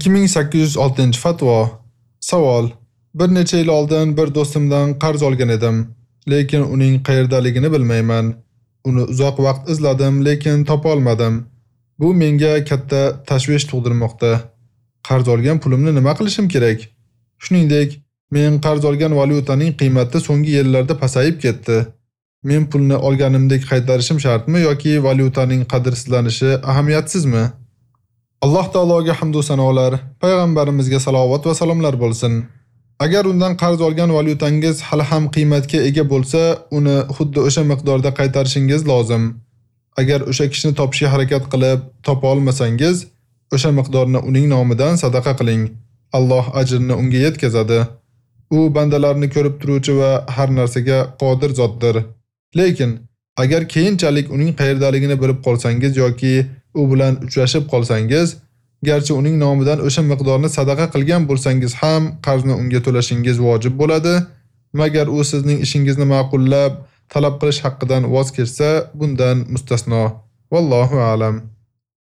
2806-fatvo. Savol: Bir necha yil oldin bir do'stimdan qarz olgan edim, lekin uning qayerdaligini bilmayman. Uni uzoq vaqt izladim, lekin topa olmadim. Bu menga katta tashvish tug'dirmoqda. Qarz olgan pulimni nima qilishim kerak? Shuningdek, men qarz olgan valyutaning qiymati so'nggi yillarda pasayib ketdi. Men pulni olganimdek qaytarishim shartmi yoki valyutaning qadrsizlanishi ahamiyatsizmi? Alloh taologa hamd va sanolar, payg'ambarimizga salovat va salomlar bo'lsin. Agar undan qarz olgan valyutangiz hali ham qiymatga ega bo'lsa, uni xuddi o'sha miqdorda qaytarishingiz lozim. Agar o'sha kishini topishga harakat qilib topa olmasangiz, o'sha miqdorni uning nomidan sadaqa qiling. Alloh ajrini unga yetkazadi. U bandalarni ko'rib turuvchi va har narsaga qodir zotdir. Lekin agar keyinchalik uning qayerdaligini bilib qolsangiz yoki u bilan uchrashib qolsangiz, garchi uning nomidan o'sha miqdorni sadaqa qilgan bo'lsangiz ham qarzni unga to'lashingiz vojib bo'ladi, magar u sizning ishingizni ma'qullab, talab qilish haqqidan voz kechsa, bundan mustasno. Vallohu a'lam.